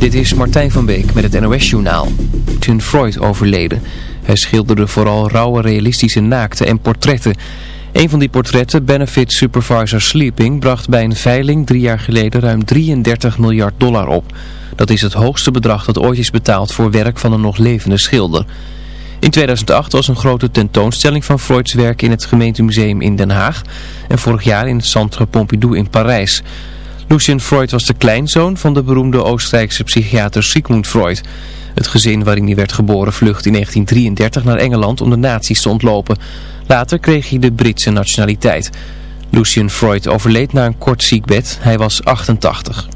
Dit is Martijn van Beek met het NOS-journaal. Tim Freud overleden. Hij schilderde vooral rauwe realistische naakten en portretten. Een van die portretten, Benefit Supervisor Sleeping, bracht bij een veiling drie jaar geleden ruim 33 miljard dollar op. Dat is het hoogste bedrag dat ooit is betaald voor werk van een nog levende schilder. In 2008 was een grote tentoonstelling van Freuds werk in het gemeentemuseum in Den Haag en vorig jaar in het Centre Pompidou in Parijs. Lucien Freud was de kleinzoon van de beroemde Oostenrijkse psychiater Sigmund Freud. Het gezin waarin hij werd geboren vlucht in 1933 naar Engeland om de nazi's te ontlopen. Later kreeg hij de Britse nationaliteit. Lucien Freud overleed na een kort ziekbed. Hij was 88.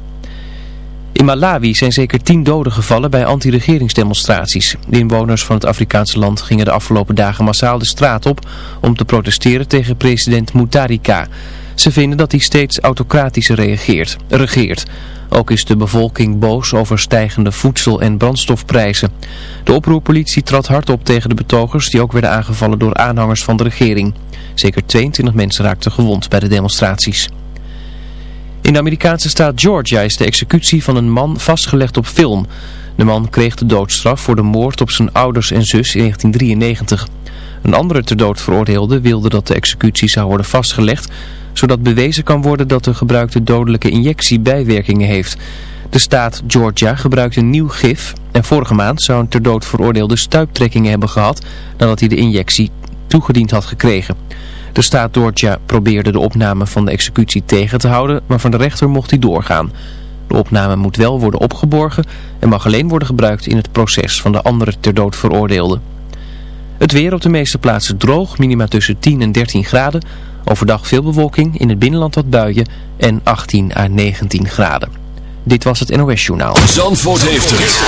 In Malawi zijn zeker tien doden gevallen bij anti-regeringsdemonstraties. De inwoners van het Afrikaanse land gingen de afgelopen dagen massaal de straat op om te protesteren tegen president Mutarika. Ze vinden dat hij steeds autocratischer reageert, regeert. Ook is de bevolking boos over stijgende voedsel- en brandstofprijzen. De oproerpolitie trad hard op tegen de betogers die ook werden aangevallen door aanhangers van de regering. Zeker 22 mensen raakten gewond bij de demonstraties. In de Amerikaanse staat Georgia is de executie van een man vastgelegd op film. De man kreeg de doodstraf voor de moord op zijn ouders en zus in 1993. Een andere ter dood veroordeelde wilde dat de executie zou worden vastgelegd zodat bewezen kan worden dat de gebruikte dodelijke injectie bijwerkingen heeft. De staat Georgia gebruikt een nieuw gif en vorige maand zou een ter dood veroordeelde stuiptrekkingen hebben gehad nadat hij de injectie toegediend had gekregen. De staat Georgia probeerde de opname van de executie tegen te houden, maar van de rechter mocht hij doorgaan. De opname moet wel worden opgeborgen en mag alleen worden gebruikt in het proces van de andere ter dood veroordeelde. Het weer op de meeste plaatsen droog, minima tussen 10 en 13 graden. Overdag veel bewolking, in het binnenland wat buien en 18 à 19 graden. Dit was het NOS Journaal. Zandvoort heeft het.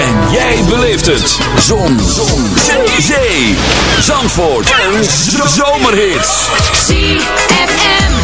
En jij beleeft het. Zon. Zon. Zee. Zandvoort. En zomerhits. ZFM.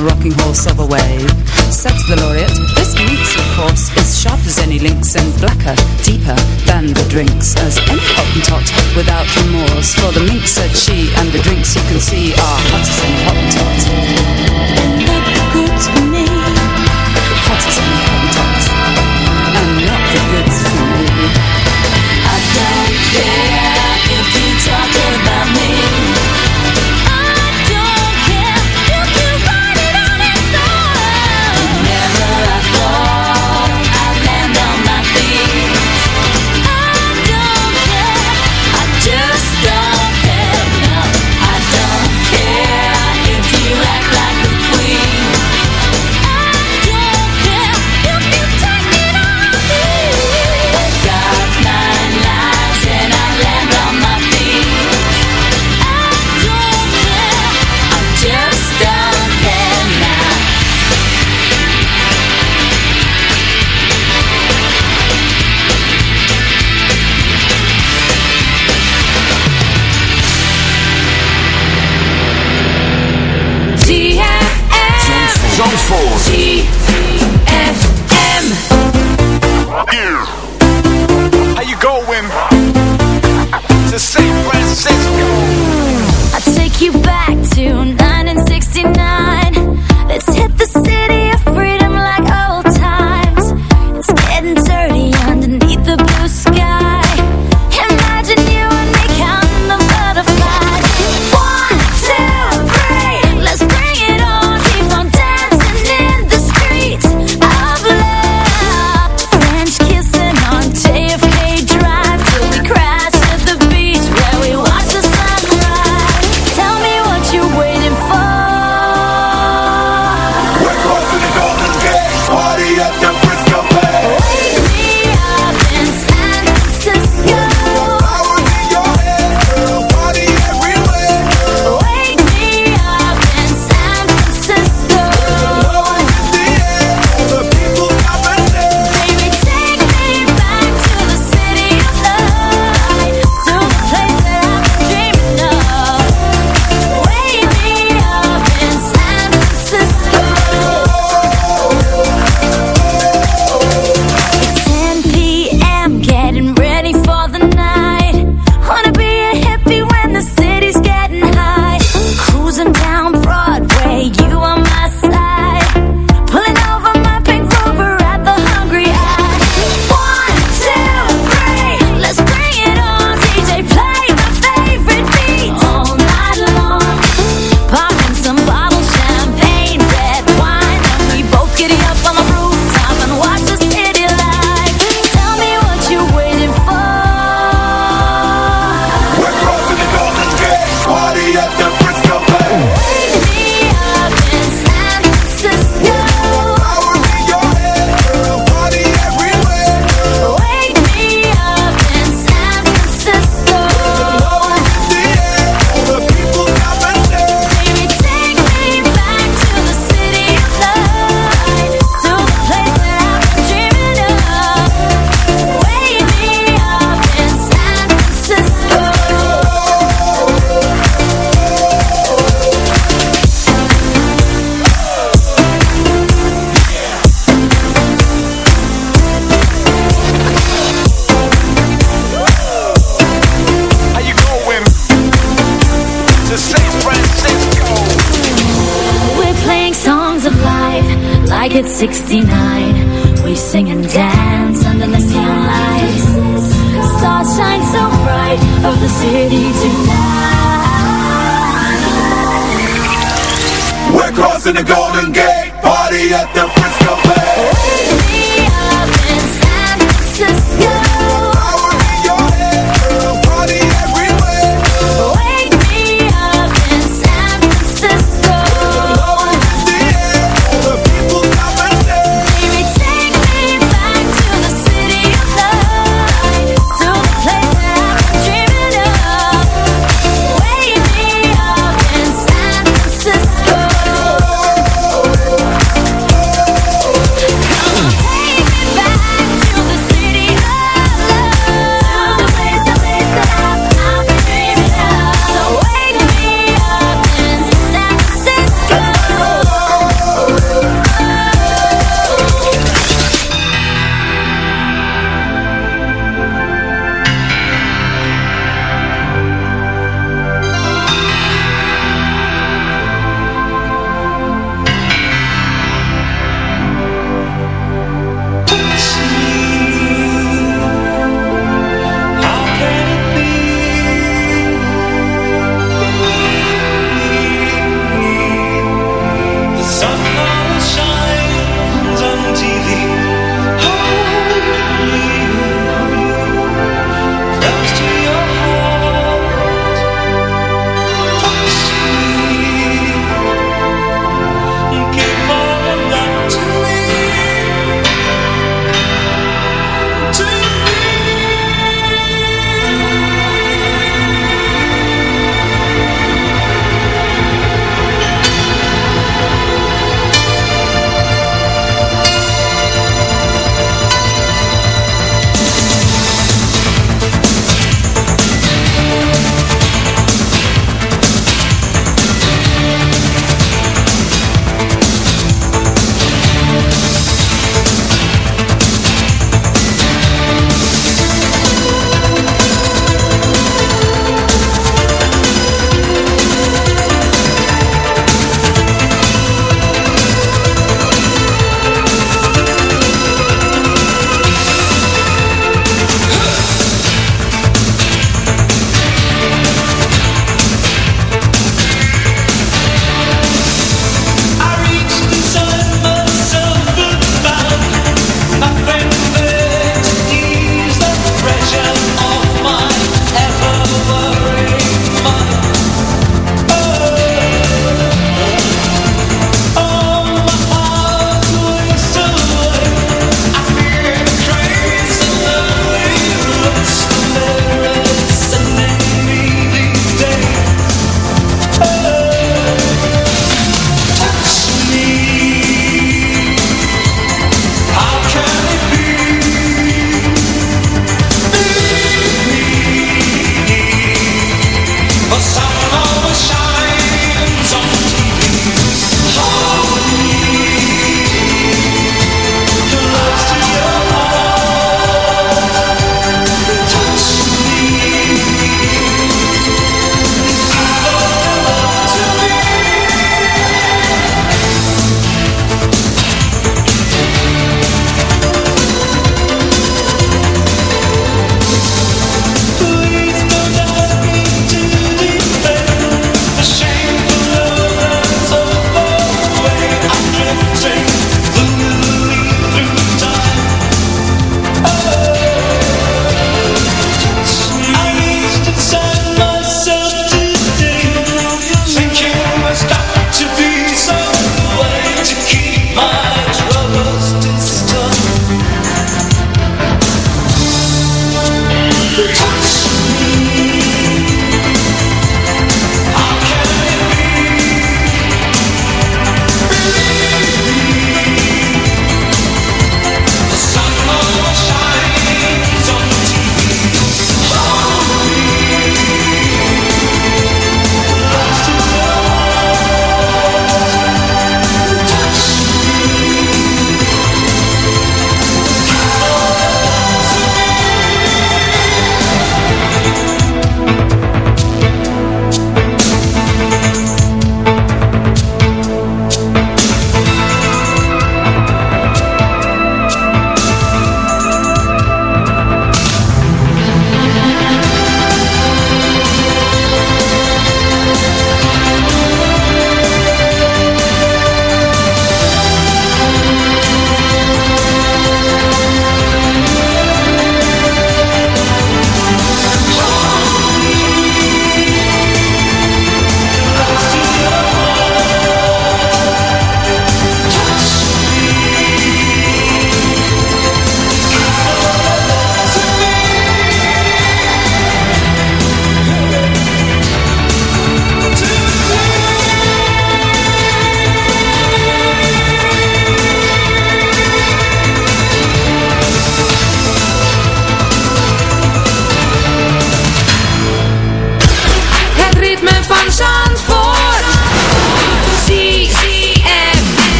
the Rocking Horse of a Wave. The laureate, this meets, of course is sharp as any lynx and blacker, deeper than the drinks as any hottentot without remorse. For the mink said she, and the drinks you can see are hotter than hottentot. That the goods were made. 69. We sing and dance under the lights. Stars shine so bright of the city tonight. We're crossing the goal.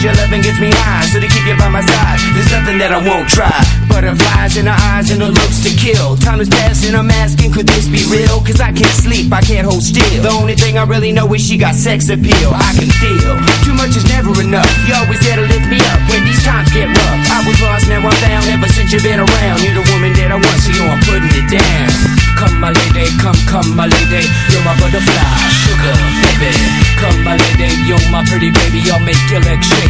cause your loving gets me high. So to keep you by my side, there's nothing that I won't try. Butterflies in her eyes and her looks to kill. Time is passing, I'm asking, could this be real? Cause I can't sleep, I can't hold still. The only thing I really know is she got sex appeal. I can feel too much is never enough. You always there to lift me up when these times get rough. I was lost, now I'm found. Ever since you've been around, you're the woman that I want, so you I'm putting it down. Come my lady, come, come my lady, you're my butterfly, sugar baby. Come my lady, you're my pretty baby, I'll make your legs shake,